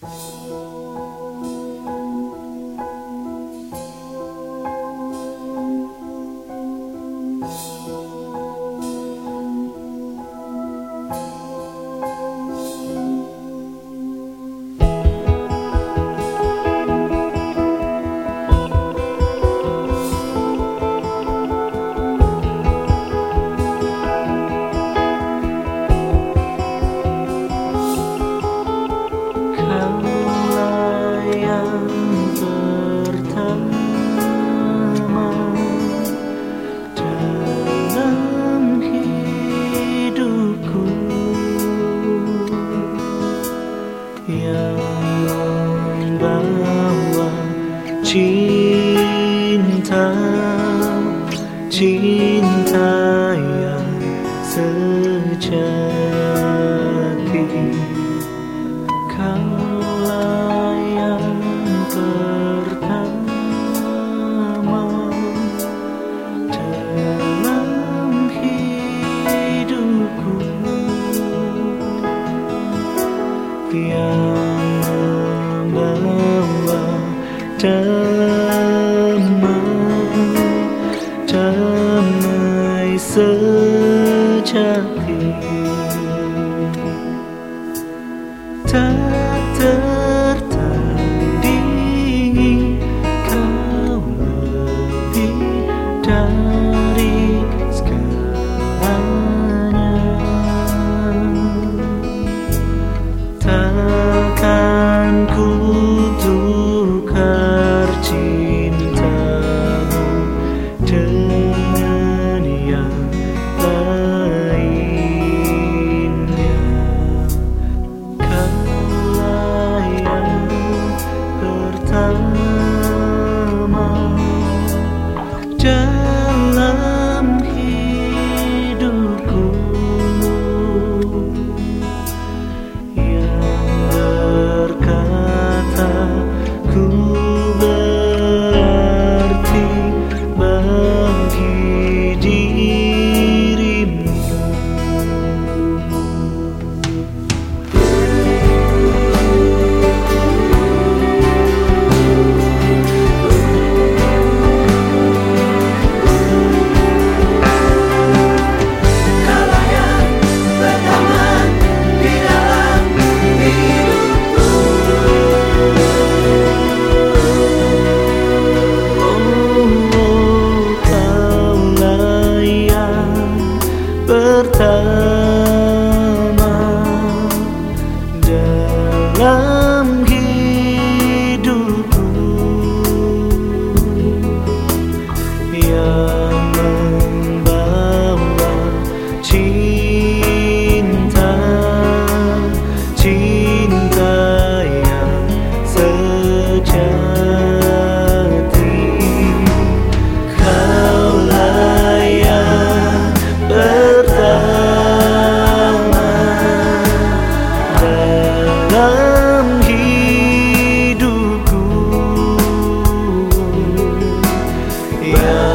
cinta cinta yang sejati. Kaulah yang pertama dalam hidupku. Yang membawa giữ chân tình just pertama. Dalam Yeah.